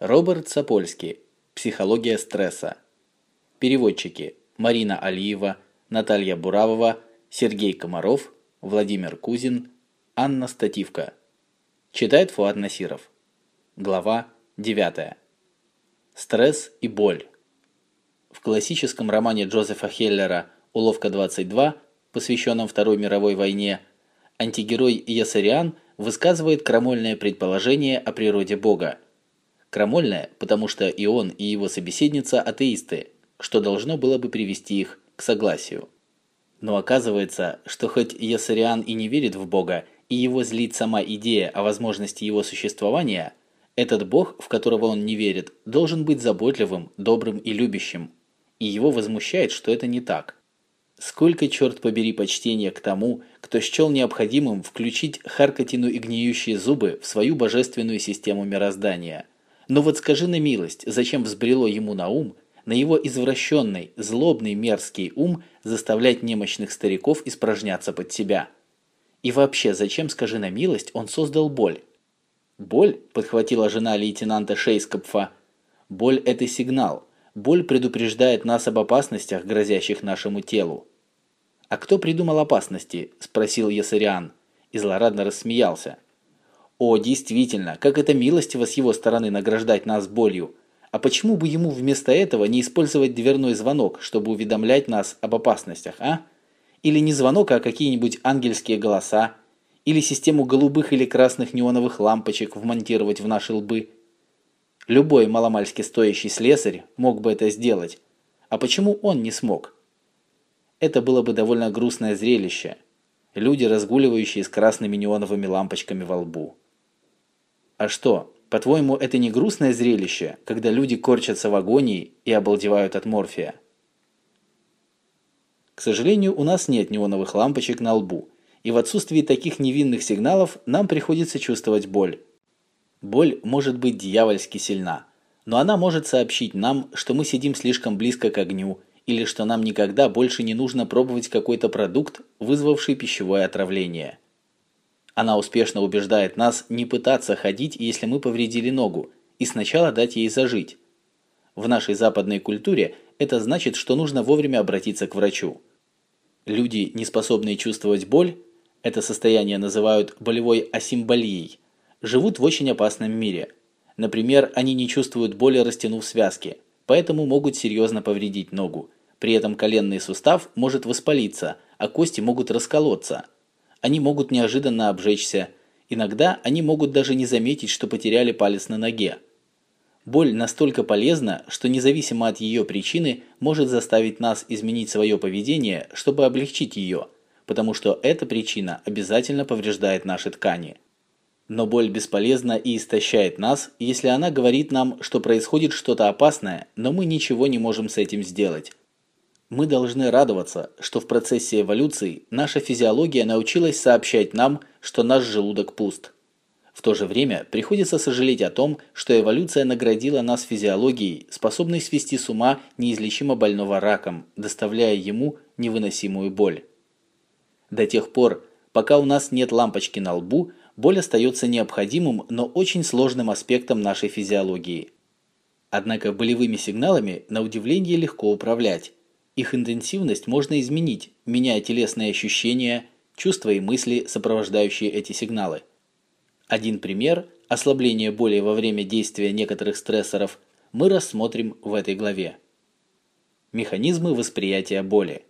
Роберт Сапольский. Психология стресса. Переводчики: Марина Алиева, Наталья Буравова, Сергей Комаров, Владимир Кузин, Анна Стативка. Читает Фуад Насиров. Глава 9. Стресс и боль. В классическом романе Джозефа Хеллера Уловка 22, посвященном Второй мировой войне, антигерой Ясариан высказывает крамольное предположение о природе Бога. Крамольное, потому что и он, и его собеседница атеисты, что должно было бы привести их к согласию. Но оказывается, что хоть Ясариан и не верит в Бога, и его злит сама идея о возможности его существования, этот Бог, в которого он не верит, должен быть заботливым, добрым и любящим. И его возмущает, что это не так. Сколько, черт побери, почтения к тому, кто счел необходимым включить харкотину и гниющие зубы в свою божественную систему мироздания – но вот скажи на милость, зачем взбрело ему на ум, на его извращенный, злобный, мерзкий ум заставлять немощных стариков испражняться под себя? И вообще, зачем, скажи на милость, он создал боль? Боль, подхватила жена лейтенанта Шейскопфа, боль – это сигнал. Боль предупреждает нас об опасностях, грозящих нашему телу. «А кто придумал опасности?» – спросил Ясариан. И злорадно рассмеялся. О, действительно, как это милостиво с его стороны награждать нас болью. А почему бы ему вместо этого не использовать дверной звонок, чтобы уведомлять нас об опасностях, а? Или не звонок, а какие-нибудь ангельские голоса? Или систему голубых или красных неоновых лампочек вмонтировать в наши лбы? Любой маломальски стоящий слесарь мог бы это сделать. А почему он не смог? Это было бы довольно грустное зрелище. Люди, разгуливающие с красными неоновыми лампочками во лбу. А что, по-твоему, это не грустное зрелище, когда люди корчатся в агонии и обалдевают от морфия? К сожалению, у нас нет неоновых лампочек на лбу, и в отсутствии таких невинных сигналов нам приходится чувствовать боль. Боль может быть дьявольски сильна, но она может сообщить нам, что мы сидим слишком близко к огню, или что нам никогда больше не нужно пробовать какой-то продукт, вызвавший пищевое отравление. Она успешно убеждает нас не пытаться ходить, если мы повредили ногу, и сначала дать ей зажить. В нашей западной культуре это значит, что нужно вовремя обратиться к врачу. Люди, не способные чувствовать боль, это состояние называют болевой асимболией, живут в очень опасном мире. Например, они не чувствуют боли, растянув связки, поэтому могут серьезно повредить ногу. При этом коленный сустав может воспалиться, а кости могут расколоться – они могут неожиданно обжечься. Иногда они могут даже не заметить, что потеряли палец на ноге. Боль настолько полезна, что независимо от ее причины может заставить нас изменить свое поведение, чтобы облегчить ее, потому что эта причина обязательно повреждает наши ткани. Но боль бесполезна и истощает нас, если она говорит нам, что происходит что-то опасное, но мы ничего не можем с этим сделать. Мы должны радоваться, что в процессе эволюции наша физиология научилась сообщать нам, что наш желудок пуст. В то же время приходится сожалеть о том, что эволюция наградила нас физиологией, способной свести с ума неизлечимо больного раком, доставляя ему невыносимую боль. До тех пор, пока у нас нет лампочки на лбу, боль остается необходимым, но очень сложным аспектом нашей физиологии. Однако болевыми сигналами на удивление легко управлять. Их интенсивность можно изменить, меняя телесные ощущения, чувства и мысли, сопровождающие эти сигналы. Один пример – ослабление боли во время действия некоторых стрессоров – мы рассмотрим в этой главе. Механизмы восприятия боли.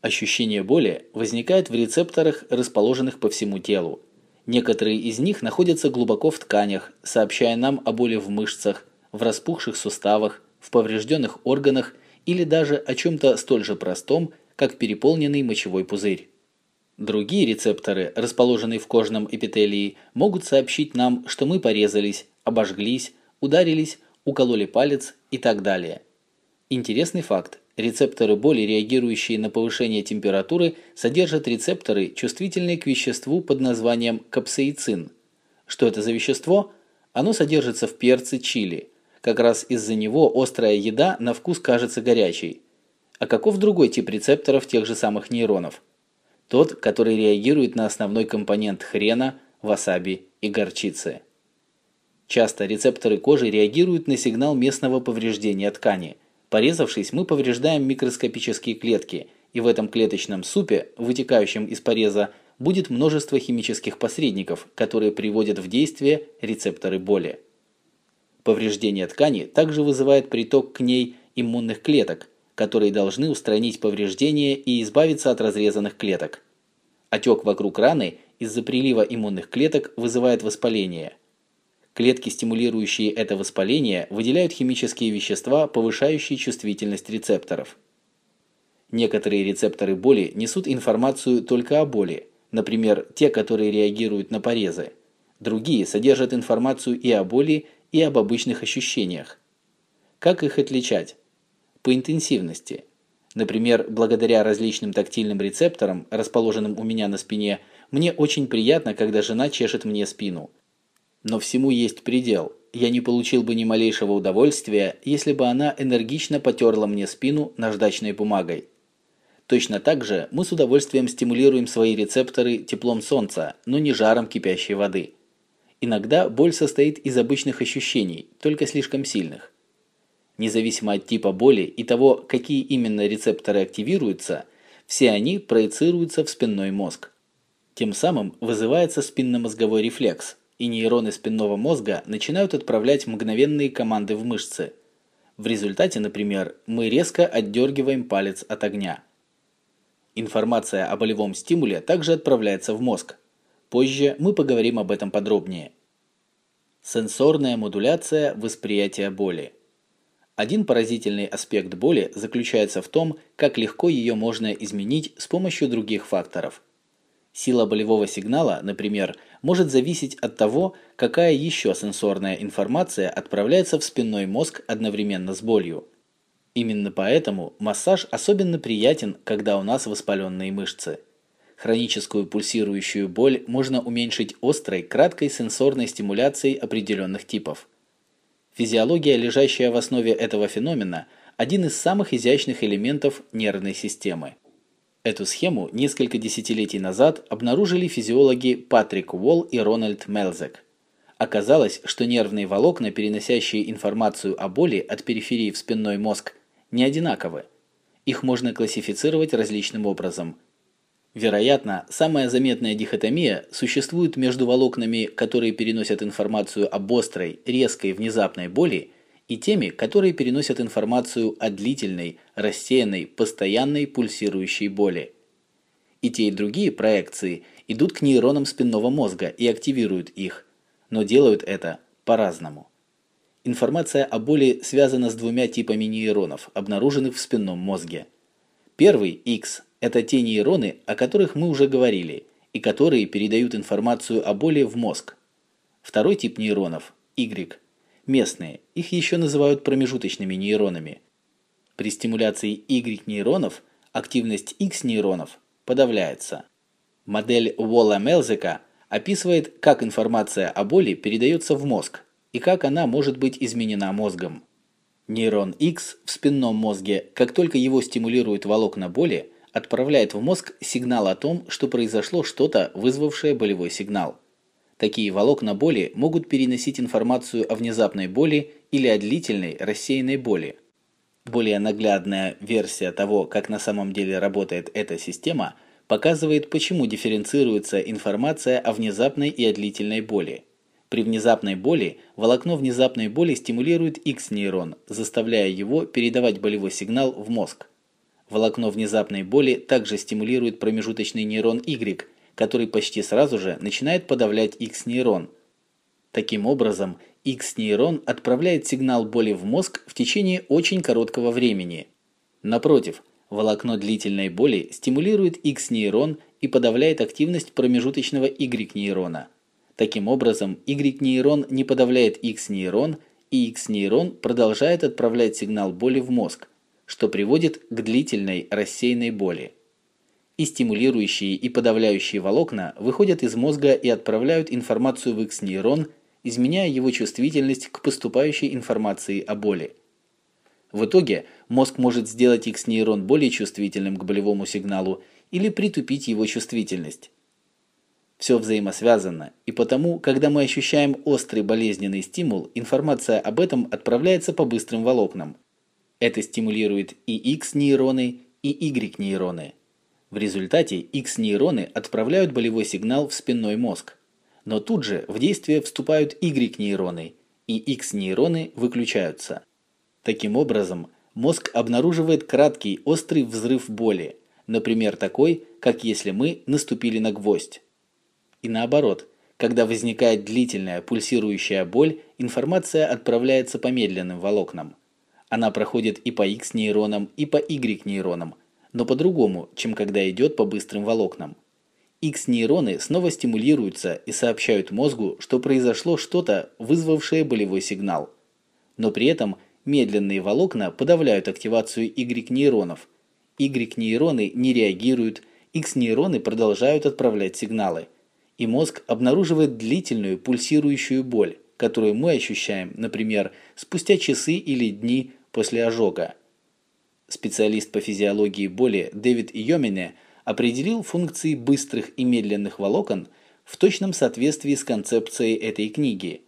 Ощущение боли возникает в рецепторах, расположенных по всему телу. Некоторые из них находятся глубоко в тканях, сообщая нам о боли в мышцах, в распухших суставах, в поврежденных органах или даже о чем-то столь же простом, как переполненный мочевой пузырь. Другие рецепторы, расположенные в кожном эпителии, могут сообщить нам, что мы порезались, обожглись, ударились, укололи палец и так далее. Интересный факт. Рецепторы боли, реагирующие на повышение температуры, содержат рецепторы, чувствительные к веществу под названием капсаицин. Что это за вещество? Оно содержится в перце чили – как раз из-за него острая еда на вкус кажется горячей. А каков другой тип рецепторов тех же самых нейронов? Тот, который реагирует на основной компонент хрена, васаби и горчицы. Часто рецепторы кожи реагируют на сигнал местного повреждения ткани. Порезавшись, мы повреждаем микроскопические клетки, и в этом клеточном супе, вытекающем из пореза, будет множество химических посредников, которые приводят в действие рецепторы боли. Повреждение ткани также вызывает приток к ней иммунных клеток, которые должны устранить повреждения и избавиться от разрезанных клеток. Отек вокруг раны из-за прилива иммунных клеток вызывает воспаление. Клетки, стимулирующие это воспаление, выделяют химические вещества, повышающие чувствительность рецепторов. Некоторые рецепторы боли несут информацию только о боли, например, те, которые реагируют на порезы. Другие содержат информацию и о боли, и об обычных ощущениях. Как их отличать? По интенсивности. Например, благодаря различным тактильным рецепторам, расположенным у меня на спине, мне очень приятно, когда жена чешет мне спину. Но всему есть предел. Я не получил бы ни малейшего удовольствия, если бы она энергично потерла мне спину наждачной бумагой. Точно так же мы с удовольствием стимулируем свои рецепторы теплом солнца, но не жаром кипящей воды. Иногда боль состоит из обычных ощущений, только слишком сильных. Независимо от типа боли и того, какие именно рецепторы активируются, все они проецируются в спинной мозг. Тем самым вызывается спинномозговой рефлекс, и нейроны спинного мозга начинают отправлять мгновенные команды в мышцы. В результате, например, мы резко отдергиваем палец от огня. Информация о болевом стимуле также отправляется в мозг, Позже мы поговорим об этом подробнее. Сенсорная модуляция восприятия боли. Один поразительный аспект боли заключается в том, как легко ее можно изменить с помощью других факторов. Сила болевого сигнала, например, может зависеть от того, какая еще сенсорная информация отправляется в спинной мозг одновременно с болью. Именно поэтому массаж особенно приятен, когда у нас воспаленные мышцы. Хроническую пульсирующую боль можно уменьшить острой, краткой сенсорной стимуляцией определенных типов. Физиология, лежащая в основе этого феномена, один из самых изящных элементов нервной системы. Эту схему несколько десятилетий назад обнаружили физиологи Патрик Уолл и Рональд Мелзек. Оказалось, что нервные волокна, переносящие информацию о боли от периферии в спинной мозг, не одинаковы. Их можно классифицировать различным образом – Вероятно, самая заметная дихотомия существует между волокнами, которые переносят информацию об острой, резкой, внезапной боли, и теми, которые переносят информацию о длительной, рассеянной, постоянной пульсирующей боли. И те, и другие проекции идут к нейронам спинного мозга и активируют их, но делают это по-разному. Информация о боли связана с двумя типами нейронов, обнаруженных в спинном мозге. Первый, X, это те нейроны, о которых мы уже говорили, и которые передают информацию о боли в мозг. Второй тип нейронов – Y. Местные, их еще называют промежуточными нейронами. При стимуляции Y-нейронов активность X-нейронов подавляется. Модель Уолла-Мелзека описывает, как информация о боли передается в мозг и как она может быть изменена мозгом. Нейрон X в спинном мозге, как только его стимулируют волокна боли, отправляет в мозг сигнал о том, что произошло что-то, вызвавшее болевой сигнал. Такие волокна боли могут переносить информацию о внезапной боли или о длительной рассеянной боли. Более наглядная версия того, как на самом деле работает эта система, показывает, почему дифференцируется информация о внезапной и о длительной боли. При внезапной боли волокно внезапной боли стимулирует X-нейрон, заставляя его передавать болевой сигнал в мозг. Волокно внезапной боли также стимулирует промежуточный нейрон Y, который почти сразу же начинает подавлять X-нейрон. Таким образом, X-нейрон отправляет сигнал боли в мозг в течение очень короткого времени. Напротив, волокно длительной боли стимулирует X-нейрон и подавляет активность промежуточного Y-нейрона. Таким образом, Y-нейрон не подавляет X-нейрон, и X-нейрон продолжает отправлять сигнал боли в мозг что приводит к длительной рассеянной боли. И стимулирующие и подавляющие волокна выходят из мозга и отправляют информацию в X-нейрон, изменяя его чувствительность к поступающей информации о боли. В итоге мозг может сделать X-нейрон более чувствительным к болевому сигналу или притупить его чувствительность. Все взаимосвязано, и потому, когда мы ощущаем острый болезненный стимул, информация об этом отправляется по быстрым волокнам. Это стимулирует и X-нейроны, и Y-нейроны. В результате X-нейроны отправляют болевой сигнал в спинной мозг. Но тут же в действие вступают Y-нейроны, и X-нейроны выключаются. Таким образом, мозг обнаруживает краткий острый взрыв боли, например, такой, как если мы наступили на гвоздь. И наоборот, когда возникает длительная пульсирующая боль, информация отправляется по медленным волокнам. Она проходит и по X-нейронам, и по Y-нейронам, но по-другому, чем когда идет по быстрым волокнам. X-нейроны снова стимулируются и сообщают мозгу, что произошло что-то, вызвавшее болевой сигнал. Но при этом медленные волокна подавляют активацию Y-нейронов. Y-нейроны не реагируют, X-нейроны продолжают отправлять сигналы – и мозг обнаруживает длительную пульсирующую боль, которую мы ощущаем, например, спустя часы или дни после ожога. Специалист по физиологии боли Дэвид Йомине определил функции быстрых и медленных волокон в точном соответствии с концепцией этой книги.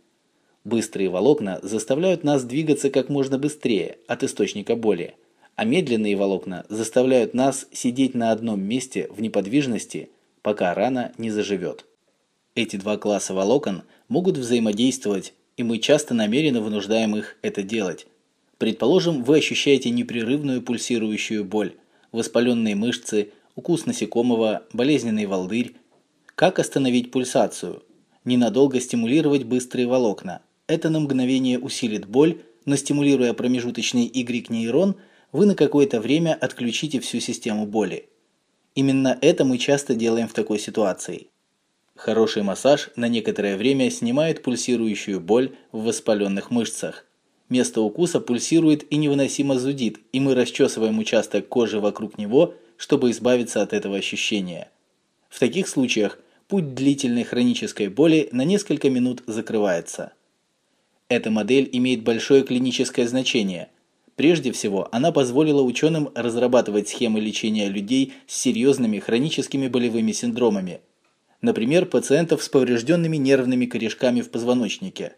Быстрые волокна заставляют нас двигаться как можно быстрее от источника боли, а медленные волокна заставляют нас сидеть на одном месте в неподвижности, пока рана не заживет. Эти два класса волокон могут взаимодействовать, и мы часто намеренно вынуждаем их это делать. Предположим, вы ощущаете непрерывную пульсирующую боль, воспаленные мышцы, укус насекомого, болезненный волдырь. Как остановить пульсацию? Ненадолго стимулировать быстрые волокна. Это на мгновение усилит боль, но стимулируя промежуточный Y-нейрон, вы на какое-то время отключите всю систему боли. Именно это мы часто делаем в такой ситуации. Хороший массаж на некоторое время снимает пульсирующую боль в воспаленных мышцах. Место укуса пульсирует и невыносимо зудит, и мы расчесываем участок кожи вокруг него, чтобы избавиться от этого ощущения. В таких случаях путь длительной хронической боли на несколько минут закрывается. Эта модель имеет большое клиническое значение. Прежде всего, она позволила ученым разрабатывать схемы лечения людей с серьезными хроническими болевыми синдромами – например, пациентов с поврежденными нервными корешками в позвоночнике.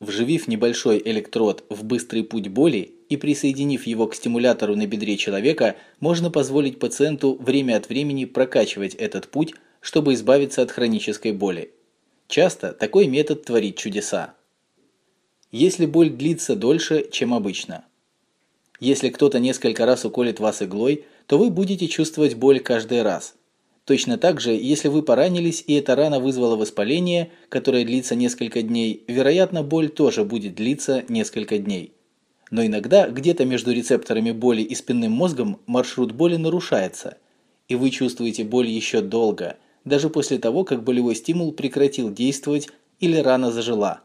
Вживив небольшой электрод в быстрый путь боли и присоединив его к стимулятору на бедре человека, можно позволить пациенту время от времени прокачивать этот путь, чтобы избавиться от хронической боли. Часто такой метод творит чудеса. Если боль длится дольше, чем обычно. Если кто-то несколько раз уколет вас иглой, то вы будете чувствовать боль каждый раз – Точно так же, если вы поранились и эта рана вызвала воспаление, которое длится несколько дней, вероятно, боль тоже будет длиться несколько дней. Но иногда где-то между рецепторами боли и спинным мозгом маршрут боли нарушается, и вы чувствуете боль еще долго, даже после того, как болевой стимул прекратил действовать или рана зажила.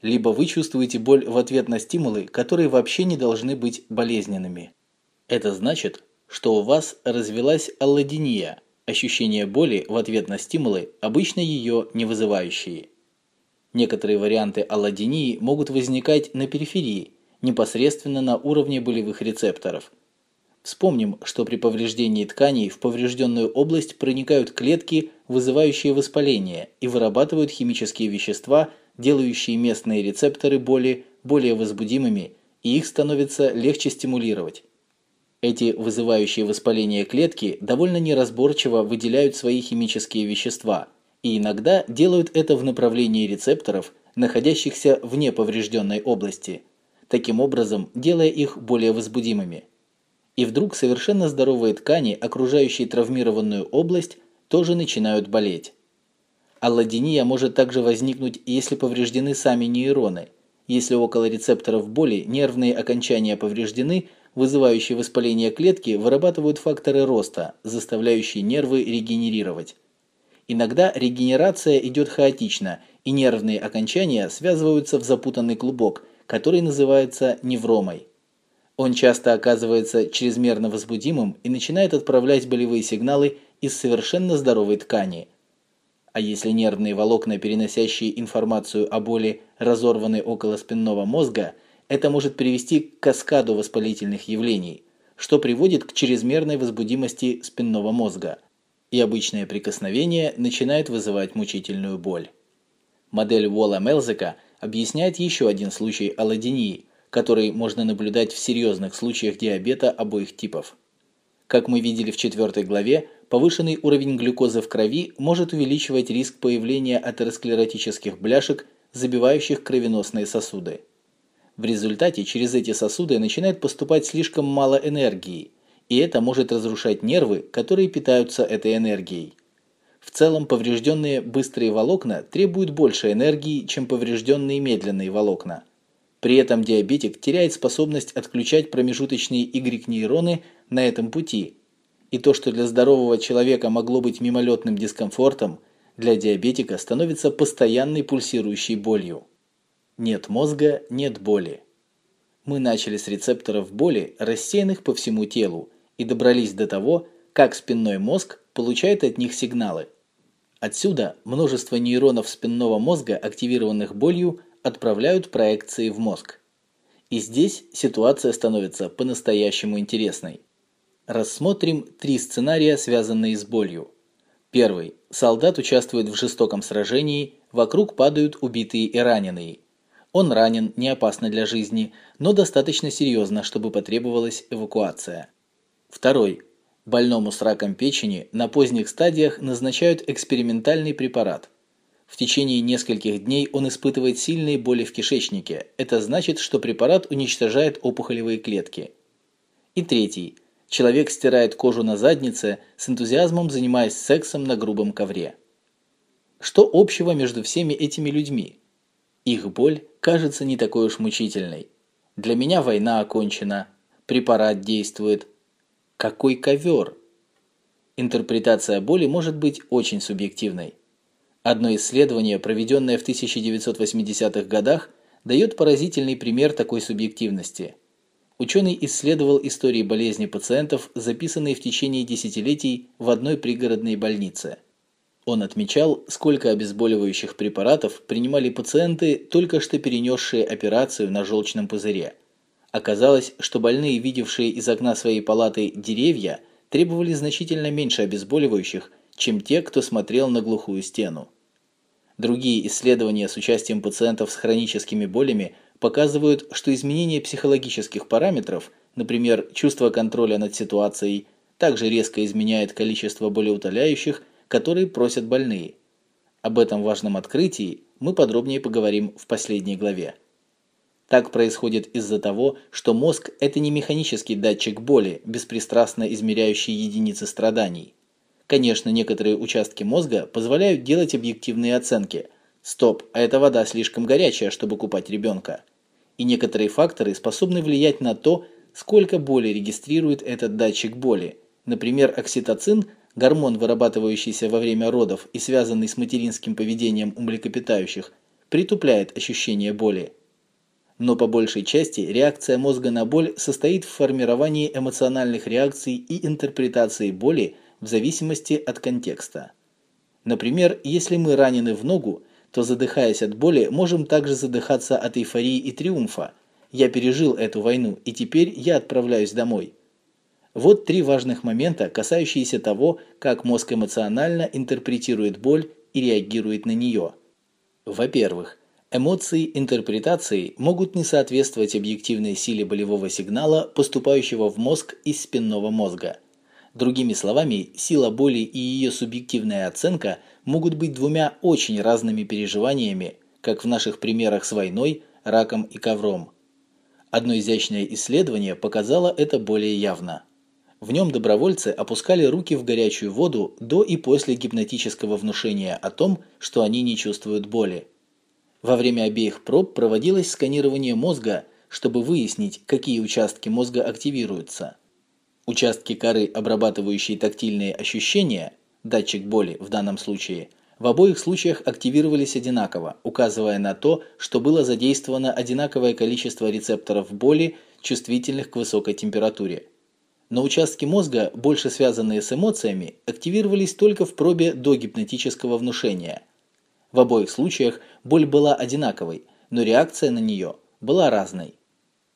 Либо вы чувствуете боль в ответ на стимулы, которые вообще не должны быть болезненными. Это значит, что у вас развилась аллодиния – ощущение боли в ответ на стимулы, обычно ее не вызывающие. Некоторые варианты аллодинии могут возникать на периферии, непосредственно на уровне болевых рецепторов. Вспомним, что при повреждении тканей в поврежденную область проникают клетки, вызывающие воспаление, и вырабатывают химические вещества, делающие местные рецепторы боли более возбудимыми, и их становится легче стимулировать. Эти вызывающие воспаление клетки довольно неразборчиво выделяют свои химические вещества и иногда делают это в направлении рецепторов, находящихся вне поврежденной области, таким образом делая их более возбудимыми. И вдруг совершенно здоровые ткани, окружающие травмированную область, тоже начинают болеть. Аллодиния может также возникнуть, если повреждены сами нейроны. Если около рецепторов боли нервные окончания повреждены – вызывающие воспаление клетки, вырабатывают факторы роста, заставляющие нервы регенерировать. Иногда регенерация идет хаотично, и нервные окончания связываются в запутанный клубок, который называется невромой. Он часто оказывается чрезмерно возбудимым и начинает отправлять болевые сигналы из совершенно здоровой ткани. А если нервные волокна, переносящие информацию о боли, разорваны около спинного мозга – это может привести к каскаду воспалительных явлений, что приводит к чрезмерной возбудимости спинного мозга. и обычное прикосновение начинает вызывать мучительную боль. Модель Уолла-Мелзека объясняет еще один случай аллодинии, который можно наблюдать в серьезных случаях диабета обоих типов. Как мы видели в четвертой главе, повышенный уровень глюкозы в крови может увеличивать риск появления атеросклеротических бляшек, забивающих кровеносные сосуды. В результате через эти сосуды начинает поступать слишком мало энергии, и это может разрушать нервы, которые питаются этой энергией. В целом поврежденные быстрые волокна требуют больше энергии, чем поврежденные медленные волокна. При этом диабетик теряет способность отключать промежуточные Y-нейроны на этом пути. И то, что для здорового человека могло быть мимолетным дискомфортом, для диабетика становится постоянной пульсирующей болью. Нет мозга – нет боли. Мы начали с рецепторов боли, рассеянных по всему телу, и добрались до того, как спинной мозг получает от них сигналы. Отсюда множество нейронов спинного мозга, активированных болью, отправляют проекции в мозг. И здесь ситуация становится по-настоящему интересной. Рассмотрим три сценария, связанные с болью. Первый. Солдат участвует в жестоком сражении, вокруг падают убитые и раненые. Он ранен, не опасно для жизни, но достаточно серьезно, чтобы потребовалась эвакуация. Второй. Больному с раком печени на поздних стадиях назначают экспериментальный препарат. В течение нескольких дней он испытывает сильные боли в кишечнике. Это значит, что препарат уничтожает опухолевые клетки. И третий. Человек стирает кожу на заднице, с энтузиазмом занимаясь сексом на грубом ковре. Что общего между всеми этими людьми? Их боль кажется не такой уж мучительной. Для меня война окончена, препарат действует. Какой ковер? Интерпретация боли может быть очень субъективной. Одно исследование, проведенное в 1980-х годах, дает поразительный пример такой субъективности. Ученый исследовал истории болезни пациентов, записанные в течение десятилетий в одной пригородной больнице – он отмечал, сколько обезболивающих препаратов принимали пациенты, только что перенесшие операцию на желчном пузыре. Оказалось, что больные, видевшие из окна своей палаты деревья, требовали значительно меньше обезболивающих, чем те, кто смотрел на глухую стену. Другие исследования с участием пациентов с хроническими болями показывают, что изменение психологических параметров, например, чувство контроля над ситуацией, также резко изменяет количество болеутоляющих которые просят больные. Об этом важном открытии мы подробнее поговорим в последней главе. Так происходит из-за того, что мозг – это не механический датчик боли, беспристрастно измеряющий единицы страданий. Конечно, некоторые участки мозга позволяют делать объективные оценки. Стоп, а эта вода слишком горячая, чтобы купать ребенка. И некоторые факторы способны влиять на то, сколько боли регистрирует этот датчик боли. Например, окситоцин – гормон, вырабатывающийся во время родов и связанный с материнским поведением у млекопитающих, притупляет ощущение боли. Но по большей части реакция мозга на боль состоит в формировании эмоциональных реакций и интерпретации боли в зависимости от контекста. Например, если мы ранены в ногу, то задыхаясь от боли, можем также задыхаться от эйфории и триумфа. Я пережил эту войну, и теперь я отправляюсь домой. Вот три важных момента, касающиеся того, как мозг эмоционально интерпретирует боль и реагирует на нее. Во-первых, эмоции интерпретации могут не соответствовать объективной силе болевого сигнала, поступающего в мозг из спинного мозга. Другими словами, сила боли и ее субъективная оценка могут быть двумя очень разными переживаниями, как в наших примерах с войной, раком и ковром. Одно изящное исследование показало это более явно. В нем добровольцы опускали руки в горячую воду до и после гипнотического внушения о том, что они не чувствуют боли. Во время обеих проб проводилось сканирование мозга, чтобы выяснить, какие участки мозга активируются. Участки коры, обрабатывающие тактильные ощущения, датчик боли в данном случае, в обоих случаях активировались одинаково, указывая на то, что было задействовано одинаковое количество рецепторов боли, чувствительных к высокой температуре но участки мозга, больше связанные с эмоциями, активировались только в пробе до гипнотического внушения. В обоих случаях боль была одинаковой, но реакция на нее была разной.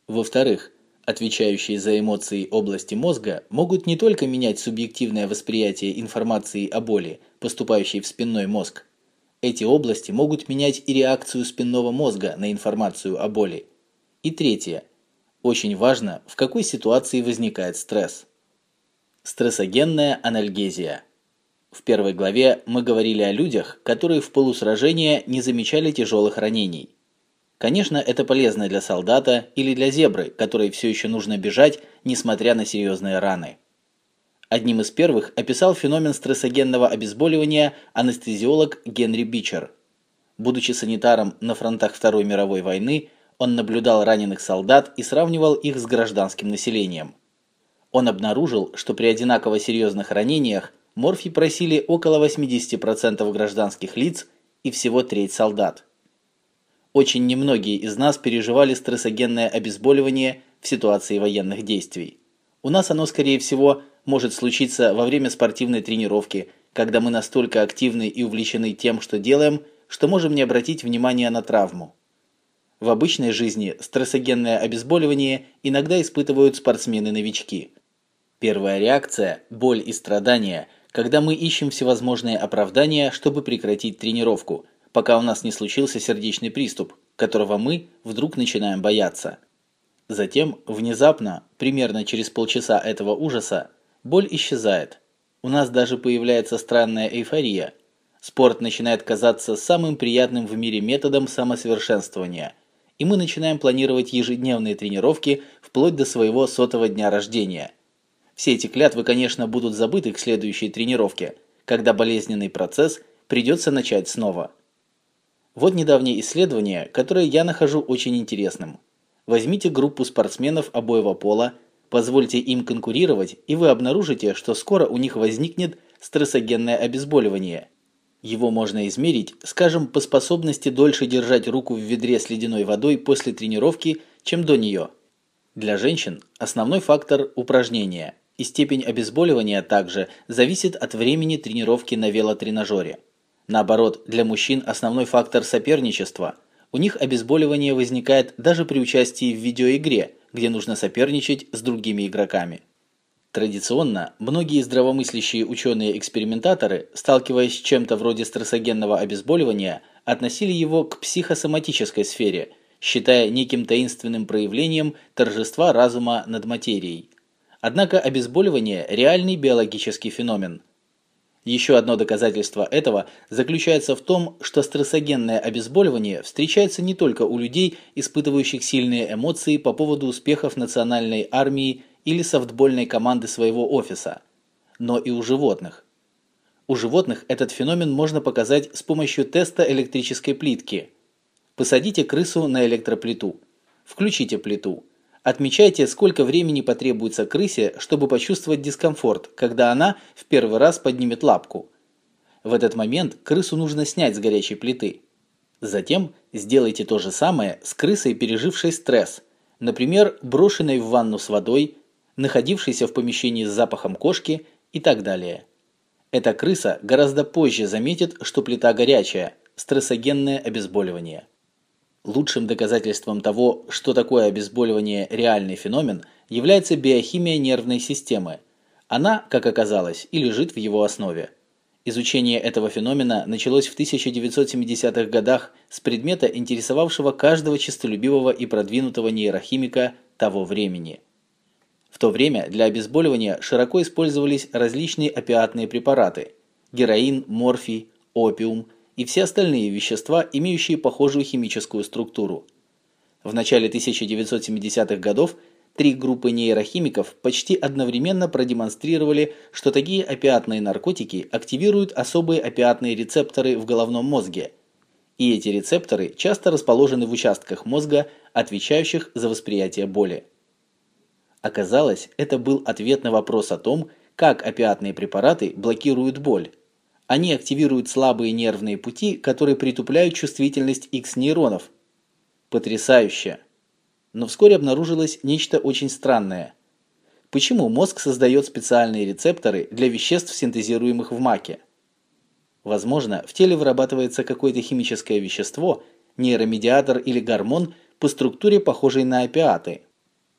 Во-вторых, отвечающие за эмоции области мозга, могут не только менять субъективное восприятие информации о боли, поступающей в спинной мозг. Эти области могут менять и реакцию спинного мозга на информацию о боли. И третье. Очень важно, в какой ситуации возникает стресс. Стрессогенная анальгезия. В первой главе мы говорили о людях, которые в полусражения не замечали тяжелых ранений. Конечно, это полезно для солдата или для зебры, которой все еще нужно бежать, несмотря на серьезные раны. Одним из первых описал феномен стрессогенного обезболивания анестезиолог Генри Бичер. Будучи санитаром на фронтах Второй мировой войны, он наблюдал раненых солдат и сравнивал их с гражданским населением. Он обнаружил, что при одинаково серьезных ранениях морфий просили около 80% гражданских лиц и всего треть солдат. Очень немногие из нас переживали стрессогенное обезболивание в ситуации военных действий. У нас оно, скорее всего, может случиться во время спортивной тренировки, когда мы настолько активны и увлечены тем, что делаем, что можем не обратить внимания на травму. В обычной жизни стрессогенное обезболивание иногда испытывают спортсмены-новички. Первая реакция – боль и страдания, когда мы ищем всевозможные оправдания, чтобы прекратить тренировку – пока у нас не случился сердечный приступ, которого мы вдруг начинаем бояться. Затем, внезапно, примерно через полчаса этого ужаса, боль исчезает. У нас даже появляется странная эйфория. Спорт начинает казаться самым приятным в мире методом самосовершенствования, и мы начинаем планировать ежедневные тренировки вплоть до своего сотого дня рождения. Все эти клятвы, конечно, будут забыты к следующей тренировке, когда болезненный процесс придется начать снова. Вот недавнее исследование, которое я нахожу очень интересным. Возьмите группу спортсменов обоего пола, позвольте им конкурировать, и вы обнаружите, что скоро у них возникнет стрессогенное обезболивание. Его можно измерить, скажем, по способности дольше держать руку в ведре с ледяной водой после тренировки, чем до нее. Для женщин основной фактор – упражнения, и степень обезболивания также зависит от времени тренировки на велотренажере. Наоборот, для мужчин основной фактор соперничества. У них обезболивание возникает даже при участии в видеоигре, где нужно соперничать с другими игроками. Традиционно многие здравомыслящие ученые-экспериментаторы, сталкиваясь с чем-то вроде стрессогенного обезболивания, относили его к психосоматической сфере, считая неким таинственным проявлением торжества разума над материей. Однако обезболивание – реальный биологический феномен – еще одно доказательство этого заключается в том, что стрессогенное обезболивание встречается не только у людей, испытывающих сильные эмоции по поводу успехов национальной армии или софтбольной команды своего офиса, но и у животных. У животных этот феномен можно показать с помощью теста электрической плитки. Посадите крысу на электроплиту. Включите плиту. Отмечайте, сколько времени потребуется крысе, чтобы почувствовать дискомфорт, когда она в первый раз поднимет лапку. В этот момент крысу нужно снять с горячей плиты. Затем сделайте то же самое с крысой, пережившей стресс, например, брошенной в ванну с водой, находившейся в помещении с запахом кошки и так далее. Эта крыса гораздо позже заметит, что плита горячая, стрессогенное обезболивание. Лучшим доказательством того, что такое обезболивание реальный феномен, является биохимия нервной системы. Она, как оказалось, и лежит в его основе. Изучение этого феномена началось в 1970-х годах с предмета, интересовавшего каждого честолюбивого и продвинутого нейрохимика того времени. В то время для обезболивания широко использовались различные опиатные препараты – героин, морфий, опиум – и все остальные вещества, имеющие похожую химическую структуру. В начале 1970-х годов три группы нейрохимиков почти одновременно продемонстрировали, что такие опиатные наркотики активируют особые опиатные рецепторы в головном мозге. И эти рецепторы часто расположены в участках мозга, отвечающих за восприятие боли. Оказалось, это был ответ на вопрос о том, как опиатные препараты блокируют боль. Они активируют слабые нервные пути, которые притупляют чувствительность X-нейронов. Потрясающе! Но вскоре обнаружилось нечто очень странное. Почему мозг создает специальные рецепторы для веществ, синтезируемых в маке? Возможно, в теле вырабатывается какое-то химическое вещество, нейромедиатор или гормон по структуре похожей на опиаты.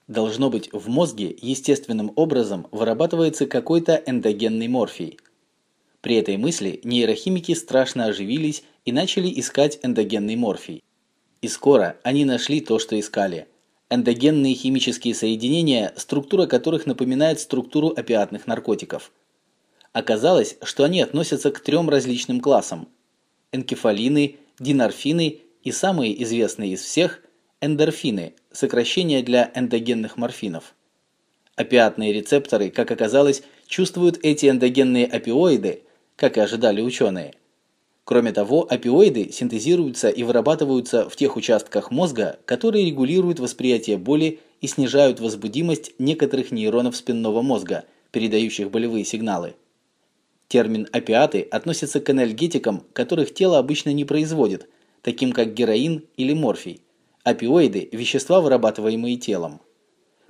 Должно быть, в мозге естественным образом вырабатывается какой-то эндогенный морфий. При этой мысли нейрохимики страшно оживились и начали искать эндогенный морфий. И скоро они нашли то, что искали. Эндогенные химические соединения, структура которых напоминает структуру опиатных наркотиков. Оказалось, что они относятся к трем различным классам: энкефалины, динорфины и самые известные из всех эндорфины, сокращение для эндогенных морфинов. Опиатные рецепторы, как оказалось, чувствуют эти эндогенные опиоиды, как и ожидали ученые. Кроме того, опиоиды синтезируются и вырабатываются в тех участках мозга, которые регулируют восприятие боли и снижают возбудимость некоторых нейронов спинного мозга, передающих болевые сигналы. Термин опиаты относится к анальгетикам, которых тело обычно не производит, таким как героин или морфий. Опиоиды – вещества, вырабатываемые телом.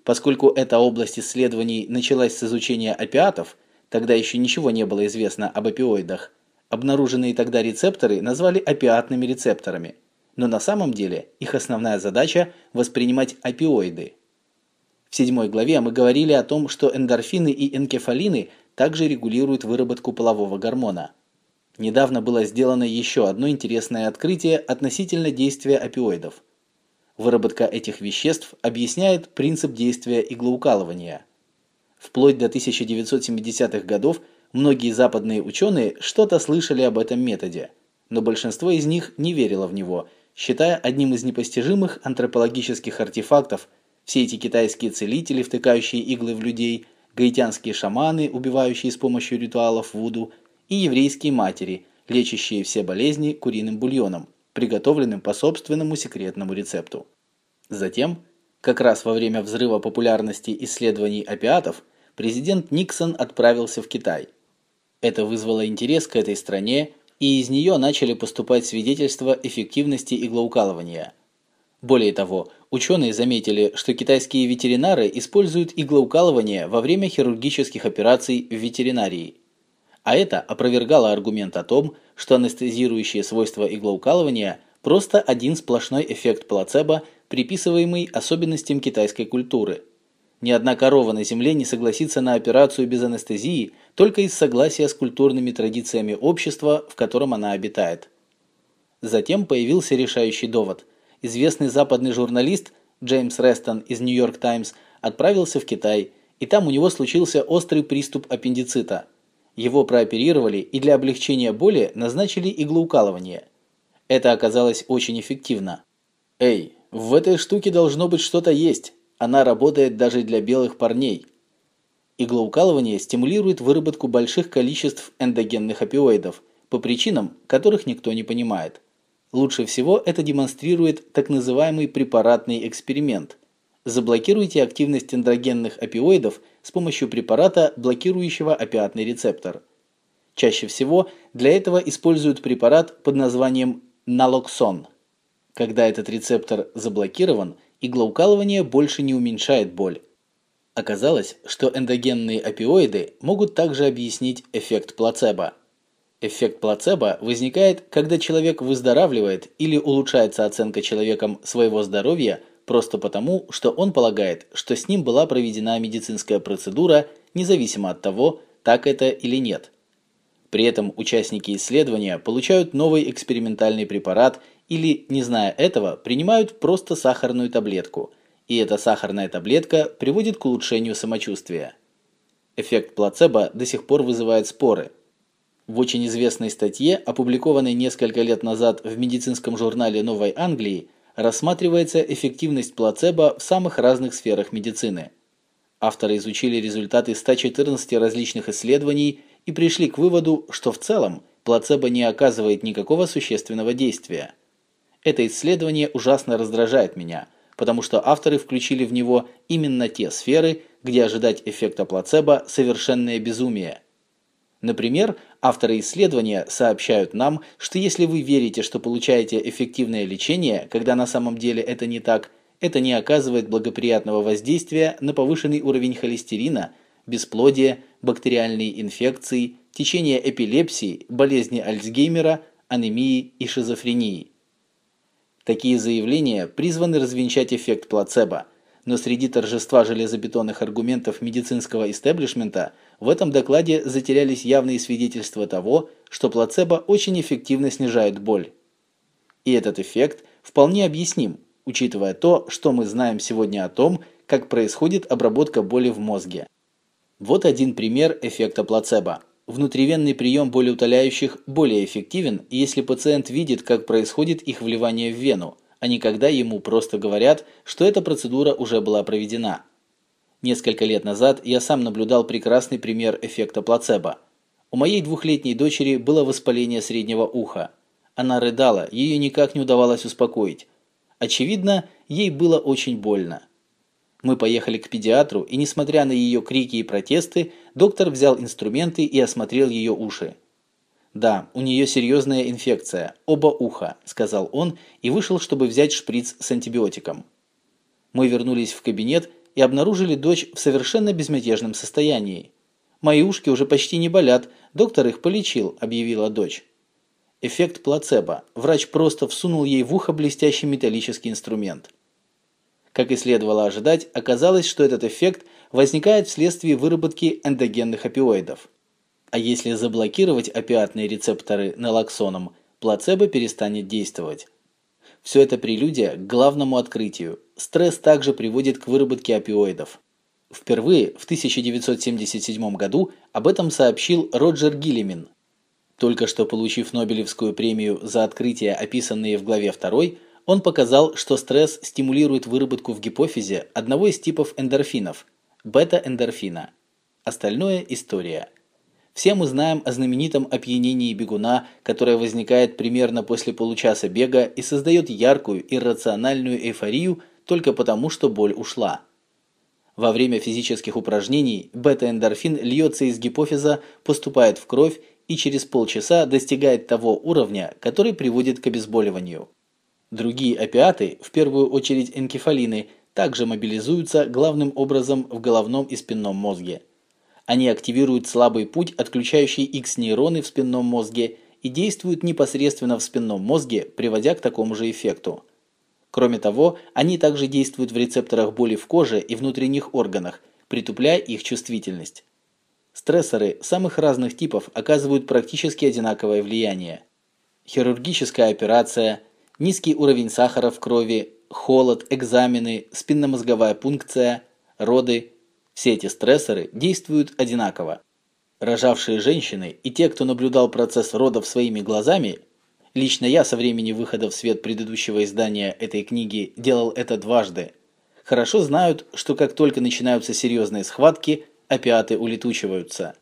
Поскольку эта область исследований началась с изучения опиатов, тогда еще ничего не было известно об опиоидах, обнаруженные тогда рецепторы назвали опиатными рецепторами, но на самом деле их основная задача – воспринимать опиоиды. В седьмой главе мы говорили о том, что эндорфины и энкефалины также регулируют выработку полового гормона. Недавно было сделано еще одно интересное открытие относительно действия опиоидов. Выработка этих веществ объясняет принцип действия иглоукалывания. Вплоть до 1970-х годов многие западные ученые что-то слышали об этом методе, но большинство из них не верило в него, считая одним из непостижимых антропологических артефактов все эти китайские целители, втыкающие иглы в людей, гаитянские шаманы, убивающие с помощью ритуалов вуду, и еврейские матери, лечащие все болезни куриным бульоном приготовленным по собственному секретному рецепту. Затем, как раз во время взрыва популярности исследований опиатов, президент Никсон отправился в Китай. Это вызвало интерес к этой стране, и из нее начали поступать свидетельства эффективности иглоукалывания. Более того, ученые заметили, что китайские ветеринары используют иглоукалывание во время хирургических операций в ветеринарии. А это опровергало аргумент о том, что анестезирующие свойства иглоукалывания просто один сплошной эффект плацебо, приписываемый особенностям китайской культуры. Ни одна корова на земле не согласится на операцию без анестезии только из согласия с культурными традициями общества, в котором она обитает. Затем появился решающий довод. Известный западный журналист Джеймс Рестон из New York Times отправился в Китай, и там у него случился острый приступ аппендицита – его прооперировали и для облегчения боли назначили иглоукалывание. Это оказалось очень эффективно. Эй, в этой штуке должно быть что-то есть. Она работает даже для белых парней. Иглоукалывание стимулирует выработку больших количеств эндогенных опиоидов по причинам, которых никто не понимает. Лучше всего это демонстрирует так называемый препаратный эксперимент – Заблокируйте активность эндогенных опиоидов с помощью препарата, блокирующего опиатный рецептор. Чаще всего для этого используют препарат под названием налоксон. Когда этот рецептор заблокирован, иглоукалывание больше не уменьшает боль. Оказалось, что эндогенные опиоиды могут также объяснить эффект плацебо. Эффект плацебо возникает, когда человек выздоравливает или улучшается оценка человеком своего здоровья просто потому, что он полагает, что с ним была проведена медицинская процедура, независимо от того, так это или нет. При этом участники исследования получают новый экспериментальный препарат или, не зная этого, принимают просто сахарную таблетку, и эта сахарная таблетка приводит к улучшению самочувствия. Эффект плацебо до сих пор вызывает споры. В очень известной статье, опубликованной несколько лет назад в медицинском журнале Новой Англии, рассматривается эффективность плацебо в самых разных сферах медицины. Авторы изучили результаты 114 различных исследований и пришли к выводу, что в целом плацебо не оказывает никакого существенного действия. Это исследование ужасно раздражает меня, потому что авторы включили в него именно те сферы, где ожидать эффекта плацебо совершенное безумие – Например, авторы исследования сообщают нам, что если вы верите, что получаете эффективное лечение, когда на самом деле это не так, это не оказывает благоприятного воздействия на повышенный уровень холестерина, бесплодие, бактериальные инфекции, течение эпилепсии, болезни Альцгеймера, анемии и шизофрении. Такие заявления призваны развенчать эффект плацебо, но среди торжества железобетонных аргументов медицинского истеблишмента в этом докладе затерялись явные свидетельства того, что плацебо очень эффективно снижает боль. И этот эффект вполне объясним, учитывая то, что мы знаем сегодня о том, как происходит обработка боли в мозге. Вот один пример эффекта плацебо. Внутривенный прием болеутоляющих более эффективен, если пациент видит, как происходит их вливание в вену, а не когда ему просто говорят, что эта процедура уже была проведена. Несколько лет назад я сам наблюдал прекрасный пример эффекта плацебо. У моей двухлетней дочери было воспаление среднего уха. Она рыдала, ее никак не удавалось успокоить. Очевидно, ей было очень больно. Мы поехали к педиатру, и несмотря на ее крики и протесты, доктор взял инструменты и осмотрел ее уши. «Да, у нее серьезная инфекция, оба уха», – сказал он и вышел, чтобы взять шприц с антибиотиком. Мы вернулись в кабинет и обнаружили дочь в совершенно безмятежном состоянии. «Мои ушки уже почти не болят, доктор их полечил», – объявила дочь. Эффект плацебо. Врач просто всунул ей в ухо блестящий металлический инструмент. Как и следовало ожидать, оказалось, что этот эффект возникает вследствие выработки эндогенных опиоидов. А если заблокировать опиатные рецепторы налоксоном, плацебо перестанет действовать. Все это прелюдия к главному открытию. Стресс также приводит к выработке опиоидов. Впервые в 1977 году об этом сообщил Роджер Гиллимин. Только что получив Нобелевскую премию за открытия, описанные в главе 2, он показал, что стресс стимулирует выработку в гипофизе одного из типов эндорфинов – бета-эндорфина. Остальное – история. Все мы знаем о знаменитом опьянении бегуна, которое возникает примерно после получаса бега и создает яркую иррациональную эйфорию только потому, что боль ушла. Во время физических упражнений бета-эндорфин льется из гипофиза, поступает в кровь и через полчаса достигает того уровня, который приводит к обезболиванию. Другие опиаты, в первую очередь энкефалины, также мобилизуются главным образом в головном и спинном мозге. Они активируют слабый путь, отключающий X-нейроны в спинном мозге и действуют непосредственно в спинном мозге, приводя к такому же эффекту. Кроме того, они также действуют в рецепторах боли в коже и внутренних органах, притупляя их чувствительность. Стрессоры самых разных типов оказывают практически одинаковое влияние. Хирургическая операция, низкий уровень сахара в крови, холод, экзамены, спинномозговая пункция, роды – все эти стрессоры действуют одинаково. Рожавшие женщины и те, кто наблюдал процесс родов своими глазами, лично я со времени выхода в свет предыдущего издания этой книги делал это дважды, хорошо знают, что как только начинаются серьезные схватки, опиаты улетучиваются.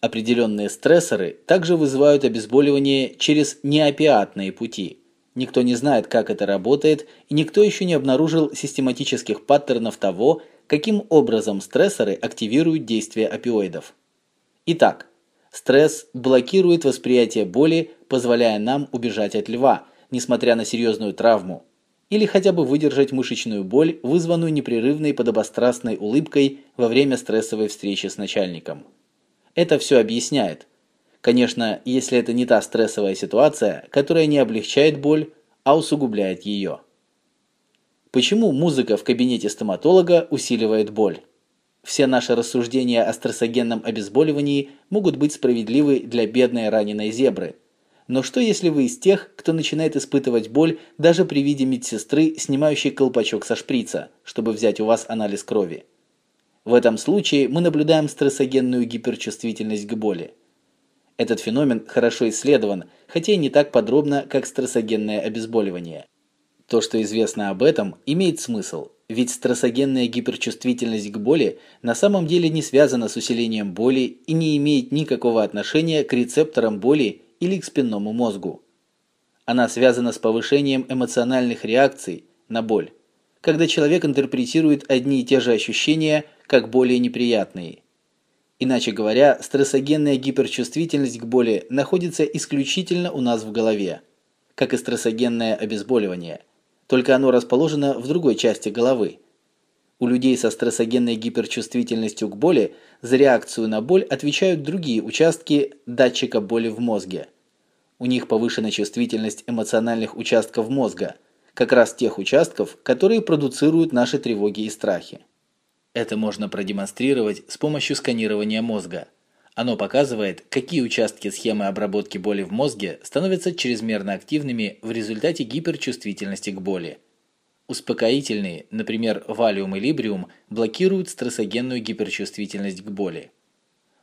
Определенные стрессоры также вызывают обезболивание через неопиатные пути. Никто не знает, как это работает, и никто еще не обнаружил систематических паттернов того, каким образом стрессоры активируют действие опиоидов. Итак, стресс блокирует восприятие боли, позволяя нам убежать от льва, несмотря на серьезную травму, или хотя бы выдержать мышечную боль, вызванную непрерывной подобострастной улыбкой во время стрессовой встречи с начальником. Это все объясняет. Конечно, если это не та стрессовая ситуация, которая не облегчает боль, а усугубляет ее. Почему музыка в кабинете стоматолога усиливает боль? Все наши рассуждения о стрессогенном обезболивании могут быть справедливы для бедной раненой зебры. Но что если вы из тех, кто начинает испытывать боль даже при виде медсестры, снимающей колпачок со шприца, чтобы взять у вас анализ крови? В этом случае мы наблюдаем стрессогенную гиперчувствительность к боли. Этот феномен хорошо исследован, хотя и не так подробно, как стрессогенное обезболивание. То, что известно об этом, имеет смысл, ведь стрессогенная гиперчувствительность к боли на самом деле не связана с усилением боли и не имеет никакого отношения к рецепторам боли или к спинному мозгу. Она связана с повышением эмоциональных реакций на боль, когда человек интерпретирует одни и те же ощущения как более неприятные. Иначе говоря, стрессогенная гиперчувствительность к боли находится исключительно у нас в голове, как и стрессогенное обезболивание – только оно расположено в другой части головы. У людей со стрессогенной гиперчувствительностью к боли за реакцию на боль отвечают другие участки датчика боли в мозге. У них повышена чувствительность эмоциональных участков мозга, как раз тех участков, которые продуцируют наши тревоги и страхи. Это можно продемонстрировать с помощью сканирования мозга. Оно показывает, какие участки схемы обработки боли в мозге становятся чрезмерно активными в результате гиперчувствительности к боли. Успокоительные, например, валиум и либриум, блокируют стрессогенную гиперчувствительность к боли.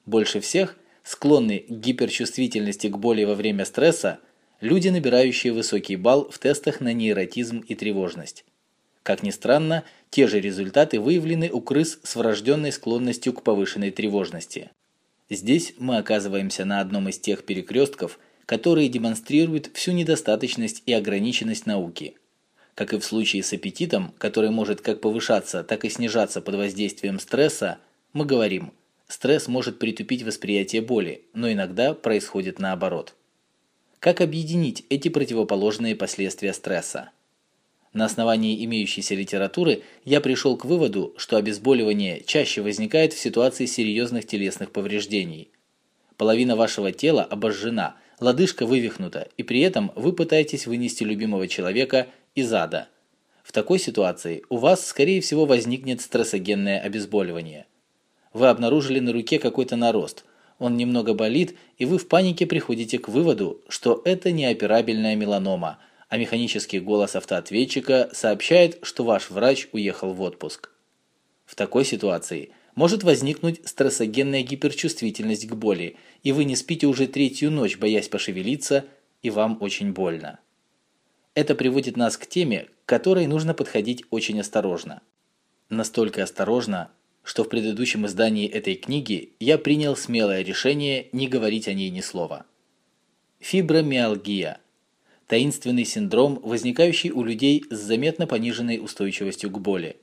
Больше всех склонны к гиперчувствительности к боли во время стресса люди, набирающие высокий балл в тестах на нейротизм и тревожность. Как ни странно, те же результаты выявлены у крыс с врожденной склонностью к повышенной тревожности. Здесь мы оказываемся на одном из тех перекрестков, которые демонстрируют всю недостаточность и ограниченность науки. Как и в случае с аппетитом, который может как повышаться, так и снижаться под воздействием стресса, мы говорим, стресс может притупить восприятие боли, но иногда происходит наоборот. Как объединить эти противоположные последствия стресса? На основании имеющейся литературы я пришел к выводу, что обезболивание чаще возникает в ситуации серьезных телесных повреждений. Половина вашего тела обожжена, лодыжка вывихнута, и при этом вы пытаетесь вынести любимого человека из ада. В такой ситуации у вас, скорее всего, возникнет стрессогенное обезболивание. Вы обнаружили на руке какой-то нарост, он немного болит, и вы в панике приходите к выводу, что это неоперабельная меланома – а механический голос автоответчика сообщает, что ваш врач уехал в отпуск. В такой ситуации может возникнуть стрессогенная гиперчувствительность к боли, и вы не спите уже третью ночь, боясь пошевелиться, и вам очень больно. Это приводит нас к теме, к которой нужно подходить очень осторожно. Настолько осторожно, что в предыдущем издании этой книги я принял смелое решение не говорить о ней ни слова. Фибромиалгия – таинственный синдром, возникающий у людей с заметно пониженной устойчивостью к боли.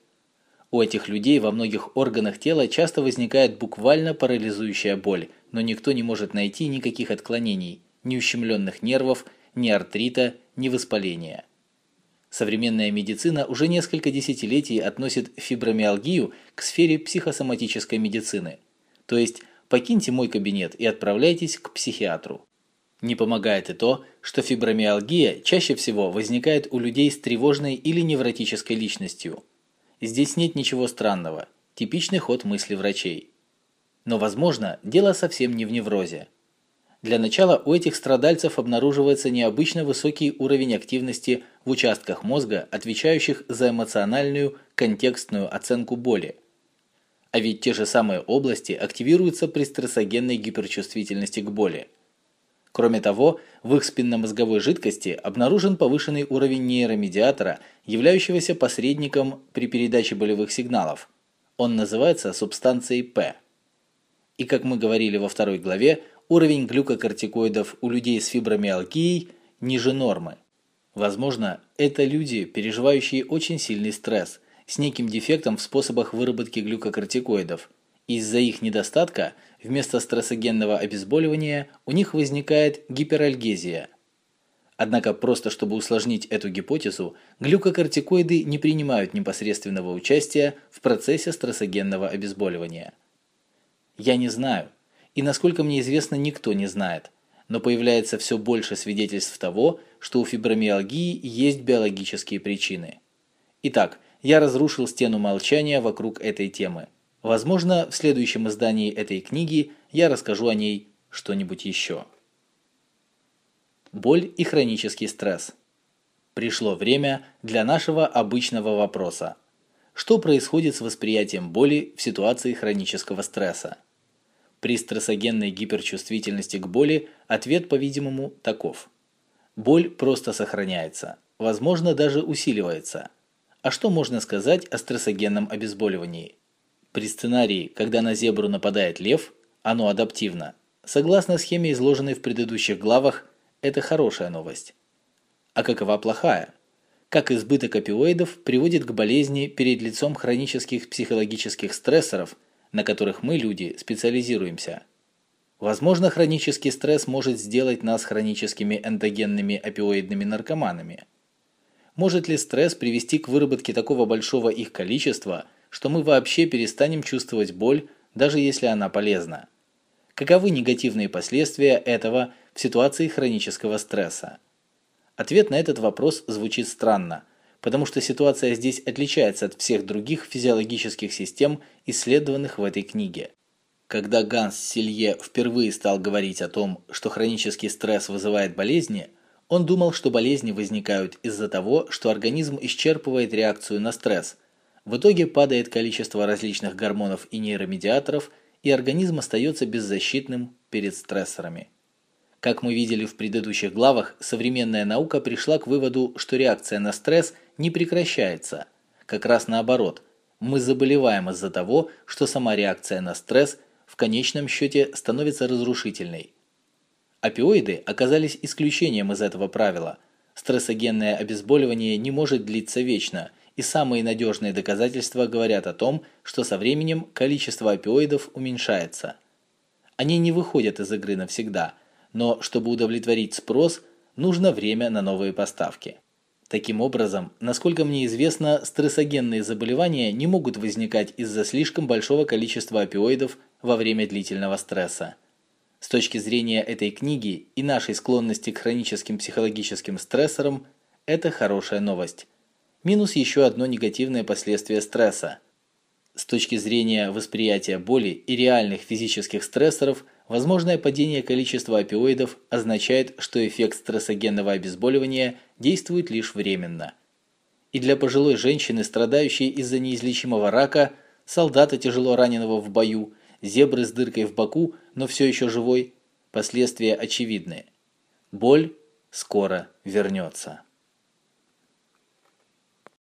У этих людей во многих органах тела часто возникает буквально парализующая боль, но никто не может найти никаких отклонений, ни ущемленных нервов, ни артрита, ни воспаления. Современная медицина уже несколько десятилетий относит фибромиалгию к сфере психосоматической медицины. То есть покиньте мой кабинет и отправляйтесь к психиатру. Не помогает и то, что фибромиалгия чаще всего возникает у людей с тревожной или невротической личностью. Здесь нет ничего странного, типичный ход мысли врачей. Но, возможно, дело совсем не в неврозе. Для начала у этих страдальцев обнаруживается необычно высокий уровень активности в участках мозга, отвечающих за эмоциональную контекстную оценку боли. А ведь те же самые области активируются при стрессогенной гиперчувствительности к боли. Кроме того, в их спинномозговой жидкости обнаружен повышенный уровень нейромедиатора, являющегося посредником при передаче болевых сигналов. Он называется субстанцией P. И как мы говорили во второй главе, уровень глюкокортикоидов у людей с фибромиалгией ниже нормы. Возможно, это люди, переживающие очень сильный стресс, с неким дефектом в способах выработки глюкокортикоидов. Из-за их недостатка – вместо стрессогенного обезболивания у них возникает гиперальгезия. Однако просто чтобы усложнить эту гипотезу, глюкокортикоиды не принимают непосредственного участия в процессе стрессогенного обезболивания. Я не знаю, и насколько мне известно, никто не знает, но появляется все больше свидетельств того, что у фибромиалгии есть биологические причины. Итак, я разрушил стену молчания вокруг этой темы – Возможно, в следующем издании этой книги я расскажу о ней что-нибудь еще. Боль и хронический стресс. Пришло время для нашего обычного вопроса. Что происходит с восприятием боли в ситуации хронического стресса? При стрессогенной гиперчувствительности к боли ответ, по-видимому, таков. Боль просто сохраняется, возможно, даже усиливается. А что можно сказать о стрессогенном обезболивании? При сценарии, когда на зебру нападает лев, оно адаптивно. Согласно схеме, изложенной в предыдущих главах, это хорошая новость. А какова плохая? Как избыток опиоидов приводит к болезни перед лицом хронических психологических стрессоров, на которых мы, люди, специализируемся. Возможно, хронический стресс может сделать нас хроническими эндогенными опиоидными наркоманами. Может ли стресс привести к выработке такого большого их количества – что мы вообще перестанем чувствовать боль, даже если она полезна. Каковы негативные последствия этого в ситуации хронического стресса? Ответ на этот вопрос звучит странно, потому что ситуация здесь отличается от всех других физиологических систем, исследованных в этой книге. Когда Ганс Силье впервые стал говорить о том, что хронический стресс вызывает болезни, он думал, что болезни возникают из-за того, что организм исчерпывает реакцию на стресс. В итоге падает количество различных гормонов и нейромедиаторов, и организм остается беззащитным перед стрессорами. Как мы видели в предыдущих главах, современная наука пришла к выводу, что реакция на стресс не прекращается. Как раз наоборот. Мы заболеваем из-за того, что сама реакция на стресс в конечном счете становится разрушительной. Опиоиды оказались исключением из этого правила. Стрессогенное обезболивание не может длиться вечно, и самые надежные доказательства говорят о том, что со временем количество опиоидов уменьшается. Они не выходят из игры навсегда, но чтобы удовлетворить спрос, нужно время на новые поставки. Таким образом, насколько мне известно, стрессогенные заболевания не могут возникать из-за слишком большого количества опиоидов во время длительного стресса. С точки зрения этой книги и нашей склонности к хроническим психологическим стрессорам, это хорошая новость. Минус еще одно негативное последствие стресса. С точки зрения восприятия боли и реальных физических стрессоров, возможное падение количества опиоидов означает, что эффект стрессогенного обезболивания действует лишь временно. И для пожилой женщины, страдающей из-за неизлечимого рака, солдата, тяжело раненого в бою – зебры с дыркой в боку, но все еще живой, последствия очевидны. Боль скоро вернется.